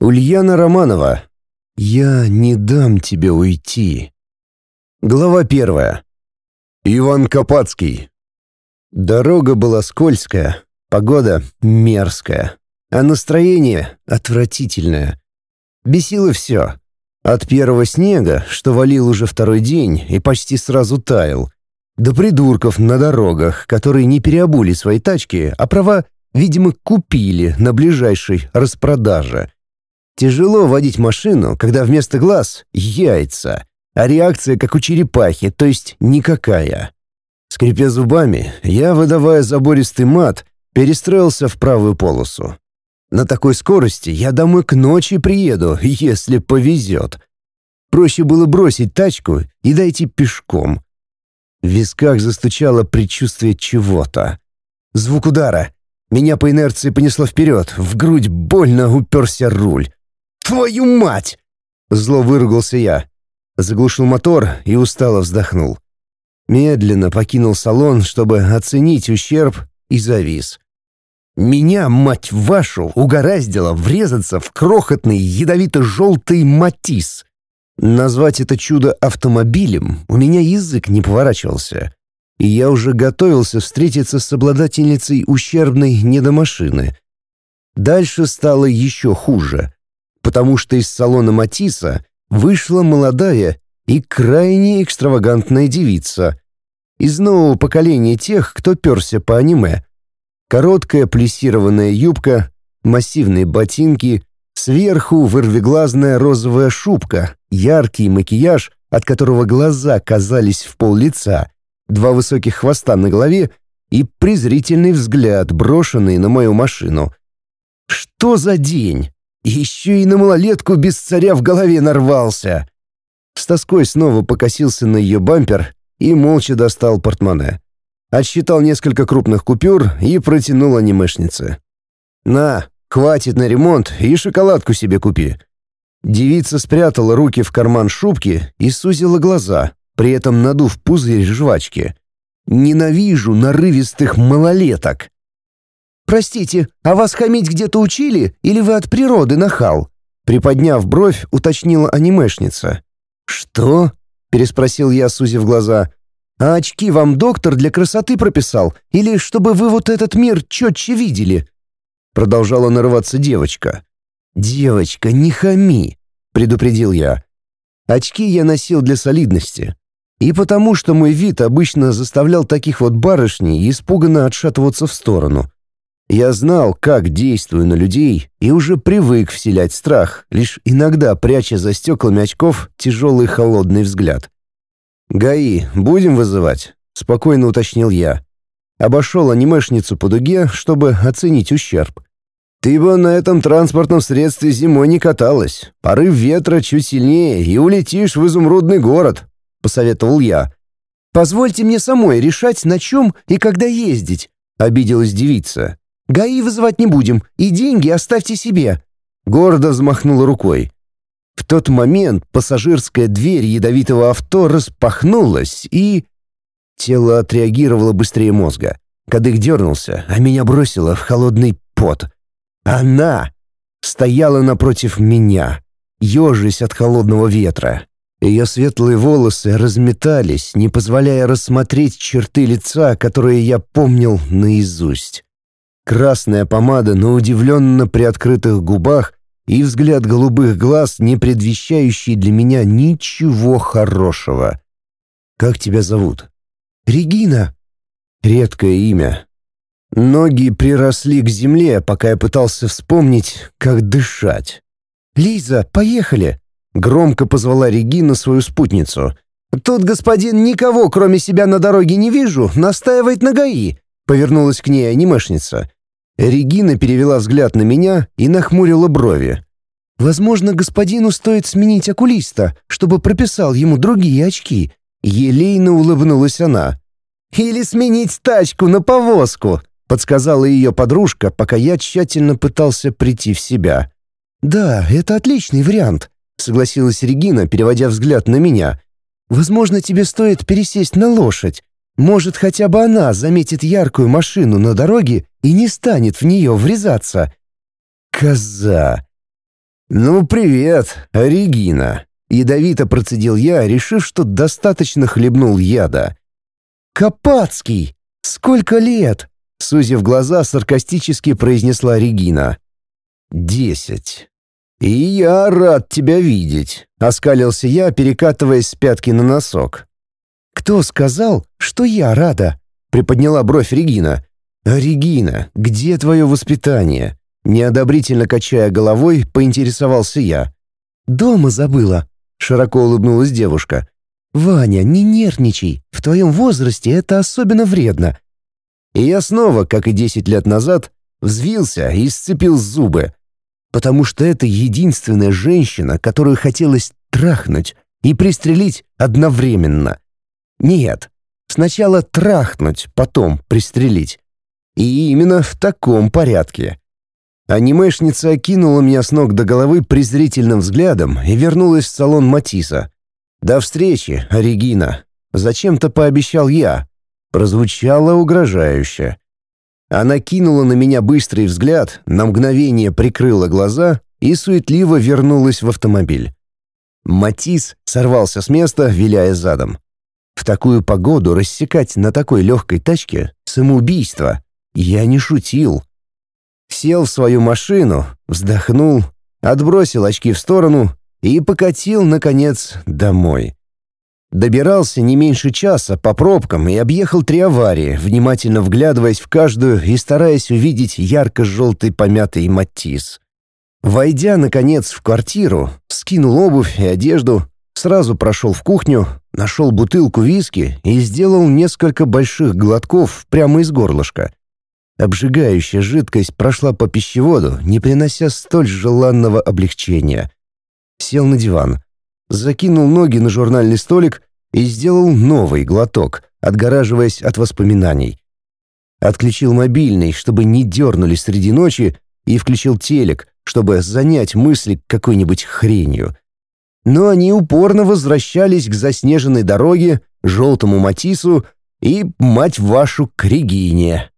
Ульяна Романова. «Я не дам тебе уйти». Глава первая. Иван Копацкий. Дорога была скользкая, погода мерзкая, а настроение отвратительное. Бесило все. От первого снега, что валил уже второй день и почти сразу таял, до придурков на дорогах, которые не переобули свои тачки, а права, видимо, купили на ближайшей распродаже. Тяжело водить машину, когда вместо глаз — яйца, а реакция как у черепахи, то есть никакая. Скрипя зубами, я, выдавая забористый мат, перестроился в правую полосу. На такой скорости я домой к ночи приеду, если повезет. Проще было бросить тачку и дойти пешком. В висках застучало предчувствие чего-то. Звук удара. Меня по инерции понесло вперед, в грудь больно уперся руль. «Твою мать!» Зло выругался я. Заглушил мотор и устало вздохнул. Медленно покинул салон, чтобы оценить ущерб, и завис. Меня, мать вашу, угораздило врезаться в крохотный ядовито-желтый матис. Назвать это чудо автомобилем у меня язык не поворачивался. И я уже готовился встретиться с обладательницей ущербной недомашины. Дальше стало еще хуже потому что из салона Матисса вышла молодая и крайне экстравагантная девица из нового поколения тех, кто перся по аниме. Короткая плессированная юбка, массивные ботинки, сверху вырвиглазная розовая шубка, яркий макияж, от которого глаза казались в пол лица, два высоких хвоста на голове и презрительный взгляд, брошенный на мою машину. Что за день? Еще и на малолетку без царя в голове нарвался. С тоской снова покосился на ее бампер и молча достал портмоне. Отсчитал несколько крупных купюр и протянул анимешнице. «На, хватит на ремонт и шоколадку себе купи». Девица спрятала руки в карман шубки и сузила глаза, при этом надув пузырь жвачки. «Ненавижу нарывистых малолеток!» «Простите, а вас хамить где-то учили, или вы от природы нахал?» Приподняв бровь, уточнила анимешница. «Что?» — переспросил я, сузив глаза. «А очки вам доктор для красоты прописал? Или чтобы вы вот этот мир четче видели?» Продолжала нарываться девочка. «Девочка, не хами!» — предупредил я. Очки я носил для солидности. И потому, что мой вид обычно заставлял таких вот барышней испуганно отшатываться в сторону. Я знал, как действую на людей, и уже привык вселять страх, лишь иногда пряча за стеклами очков тяжелый холодный взгляд. «ГАИ будем вызывать?» — спокойно уточнил я. Обошел анимешницу по дуге, чтобы оценить ущерб. «Ты бы на этом транспортном средстве зимой не каталась. Порыв ветра чуть сильнее, и улетишь в изумрудный город», — посоветовал я. «Позвольте мне самой решать, на чем и когда ездить», — обиделась девица. ГАИ вызывать не будем, и деньги оставьте себе». Гордо взмахнула рукой. В тот момент пассажирская дверь ядовитого авто распахнулась, и... Тело отреагировало быстрее мозга. Кадык дернулся, а меня бросило в холодный пот. Она стояла напротив меня, ежась от холодного ветра. Ее светлые волосы разметались, не позволяя рассмотреть черты лица, которые я помнил наизусть. Красная помада на удивленно приоткрытых губах и взгляд голубых глаз, не предвещающий для меня ничего хорошего. «Как тебя зовут?» «Регина». Редкое имя. Ноги приросли к земле, пока я пытался вспомнить, как дышать. «Лиза, поехали!» — громко позвала Регина свою спутницу. «Тут, господин, никого, кроме себя на дороге не вижу, настаивает на ГАИ», — повернулась к ней анимешница. Регина перевела взгляд на меня и нахмурила брови. «Возможно, господину стоит сменить окулиста, чтобы прописал ему другие очки». Елейно улыбнулась она. «Или сменить тачку на повозку», — подсказала ее подружка, пока я тщательно пытался прийти в себя. «Да, это отличный вариант», — согласилась Регина, переводя взгляд на меня. «Возможно, тебе стоит пересесть на лошадь. Может, хотя бы она заметит яркую машину на дороге и не станет в нее врезаться. Коза. «Ну, привет, Регина!» — ядовито процедил я, решив, что достаточно хлебнул яда. «Копацкий! Сколько лет?» — сузив глаза, саркастически произнесла Регина. «Десять. И я рад тебя видеть», — оскалился я, перекатываясь с пятки на носок. «Кто сказал, что я рада?» — приподняла бровь Регина. «А Регина, где твое воспитание?» Неодобрительно качая головой, поинтересовался я. «Дома забыла», — широко улыбнулась девушка. «Ваня, не нервничай, в твоем возрасте это особенно вредно». И я снова, как и десять лет назад, взвился и сцепил зубы, потому что это единственная женщина, которую хотелось трахнуть и пристрелить одновременно. Нет, сначала трахнуть, потом пристрелить. И именно в таком порядке. Анимешница окинула меня с ног до головы презрительным взглядом и вернулась в салон Матиса. «До встречи, Регина!» Зачем-то пообещал я. Прозвучало угрожающе. Она кинула на меня быстрый взгляд, на мгновение прикрыла глаза и суетливо вернулась в автомобиль. Матис сорвался с места, виляя задом. В такую погоду рассекать на такой легкой тачке — самоубийство. Я не шутил. Сел в свою машину, вздохнул, отбросил очки в сторону и покатил, наконец, домой. Добирался не меньше часа по пробкам и объехал три аварии, внимательно вглядываясь в каждую и стараясь увидеть ярко-желтый помятый матис. Войдя, наконец, в квартиру, скинул обувь и одежду, сразу прошел в кухню, нашел бутылку виски и сделал несколько больших глотков прямо из горлышка. Обжигающая жидкость прошла по пищеводу, не принося столь желанного облегчения. Сел на диван, закинул ноги на журнальный столик и сделал новый глоток, отгораживаясь от воспоминаний. Отключил мобильный, чтобы не дернули среди ночи, и включил телек, чтобы занять мысли какой-нибудь хренью. Но они упорно возвращались к заснеженной дороге, желтому матису и, мать вашу, к Регине.